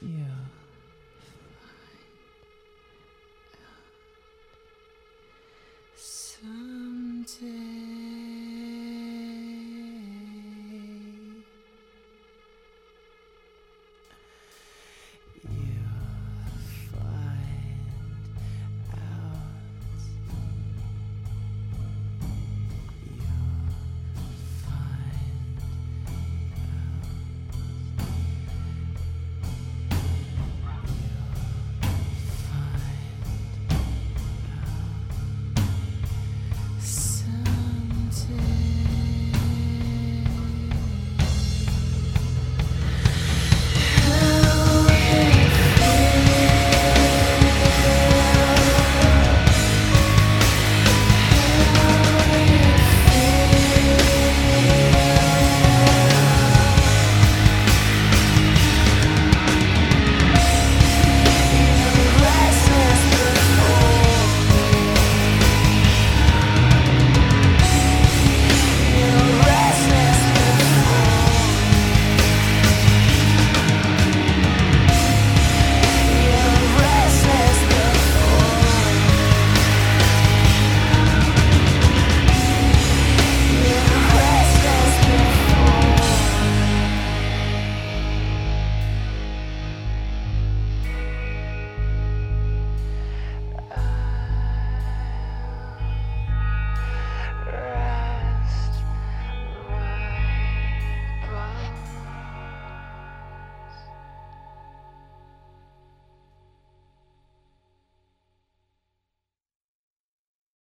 Yeah.